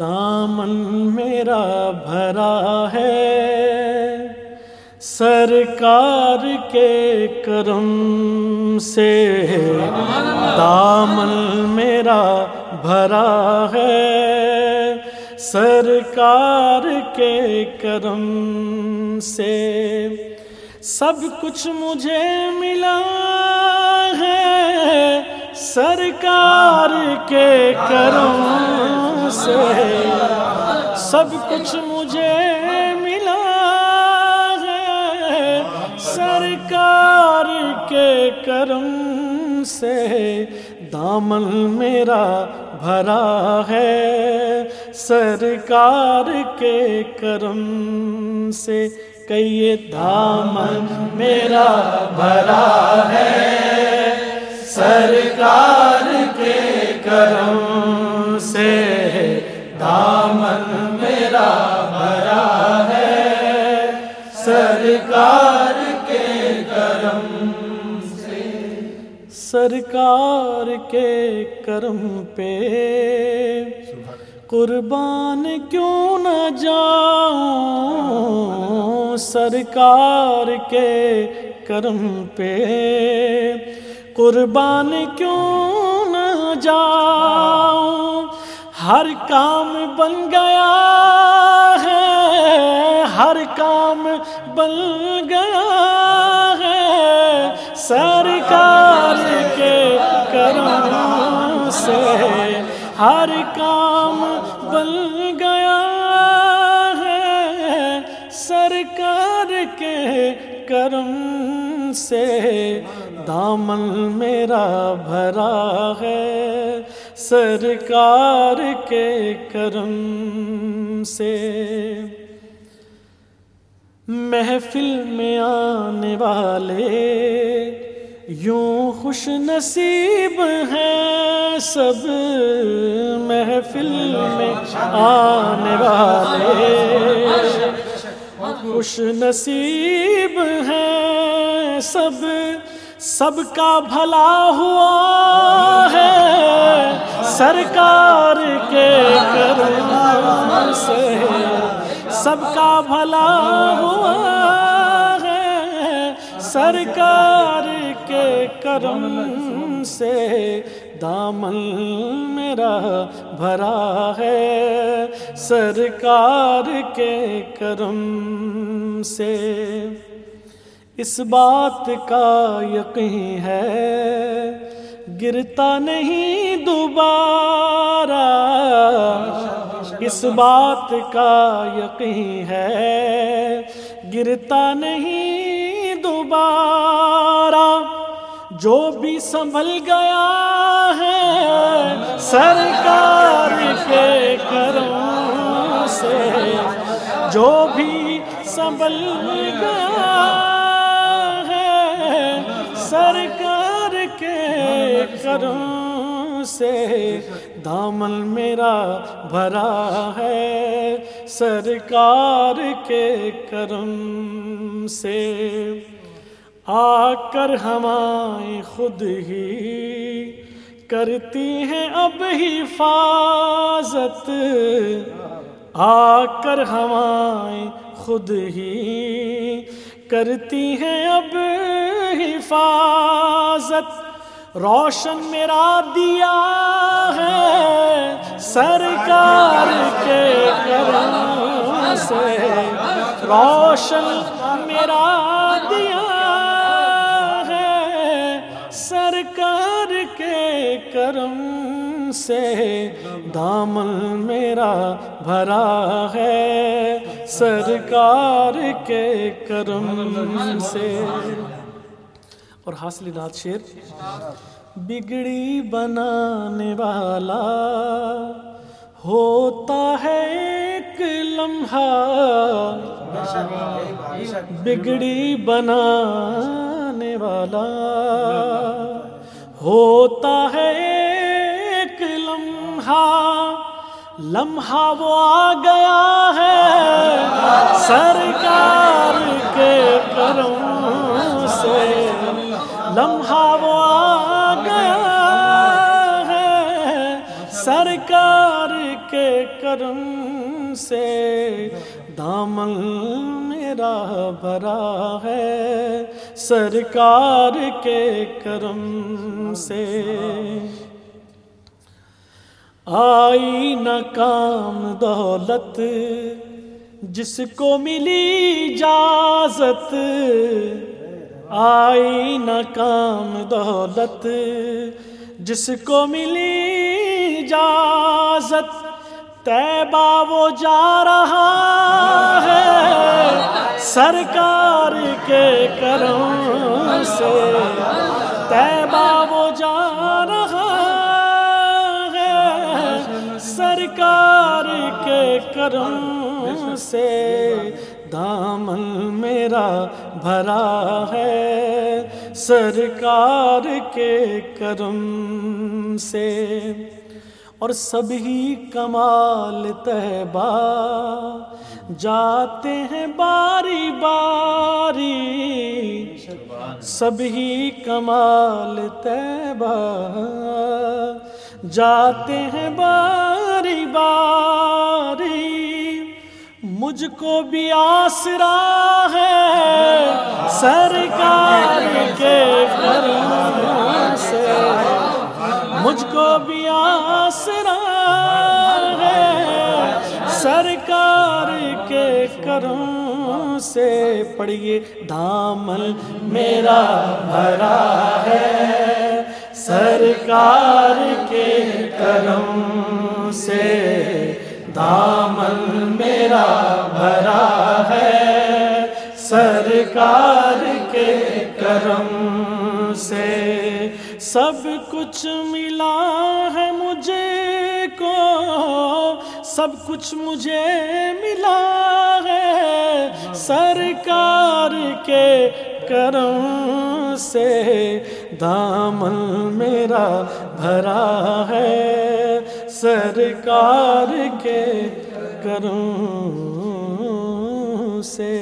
دامن میرا بھرا ہے۔ سرکار کے کرم سے دامن میرا بھرا ہے۔ سرکار کے کرم سے سب کچھ مجھے ملا ہے۔ سرکار کے کرم سے سب کچھ مجھے ملا ہے۔ سرکار کے کرم سے دامن میرا بھرا ہے۔ سرکار کے کرم سے کئی دامن میرا بھرا ہے۔ سرکار کے کرم سرکار کے کرم پہ۔ قربان کیوں نہ جاؤں سرکار کے کرم پہ۔ قربان کیوں نہ جاؤں ہر کام بن گیا ہے، ہر کام بن گیا ہر کام بن گیا ہے سرکار کے کرم سے۔ دامن میرا بھرا ہے سرکار کے کرم سے۔ محفل میں آنے والے یوں خوش نصیب ہیں سب محفل میں آنے والے۔ خوش نصیب ہیں سب سب کا بھلا ہوا ہے۔ سرکار کے کرم سے سب کا بھلا ہوا ہے سرکار کے کرم سے دامن میرا بھرا ہے۔ سرکار کے کرم سے اس بات کا یقین ہے۔ گرتا نہیں دوبارہ۔ اس بات کا یقین ہے۔ گرتا نہیں دوبارہ جو بھی سنبھل گیا ہے، سرکار کے کرم سے جو بھی سنبھل گیا ہے، سرکار کے کرم سے دامن میرا بھرا ہے۔ سرکار کے کرم سے آ کر ہمائیں خود ہی۔ کرتی ہیں اب حفاظت۔ آ کر ہمائیں خود ہی۔ کرتی ہیں اب حفاظت۔ روشن میرا دیا ہے سرکار کے کرم سے۔ روشن میرا دیا ہے سرکار کے کرم سے۔ دامن میرا بھرا ہے سرکار کے کرم سے۔ اور حاصل نات شیر بگڑی بنانے والا ہوتا ہے ایک لمحہ، بگڑی بنانے والا ہوتا ہے ایک لمحہ لمحہ وہ آ گیا ہے سرکار کے کرم۔ لمحہ وہ آ گیا ہے سرکار کے کرم سے۔ دامن میرا بھرا ہے سرکار کے کرم سے۔ آئی نہ کام دولت، جس کو ملی اجازت آئی ناکام دولت، جس کو ملی اجازت تیبہ وہ جا رہا ہے سرکار کے کرم سے۔ تیبہ وہ کرم سے دامن میرا بھرا ہے۔ سرکار کے کرم سے اور سبھی کمال تہبا جاتے ہیں باری باری سبھی کمال تہبا جاتے ہیں باری باری مجھ کو بھی آسرا ہے۔ سرکار کے کرم سے مجھ کو بھی آسرا ہے۔ سرکار کے کرم سے پڑھیے، دامن میرا بھرا ہے۔ سرکار کے کرم سے دامن میرا بھرا ہے۔ سرکار کے کرم سے سب کچھ ملا ہے مجھے کو۔ سب کچھ مجھے ملا ہے سرکار کے کرم سے۔ دامن میرا بھرا ہے۔ سرکار کے کروں سے۔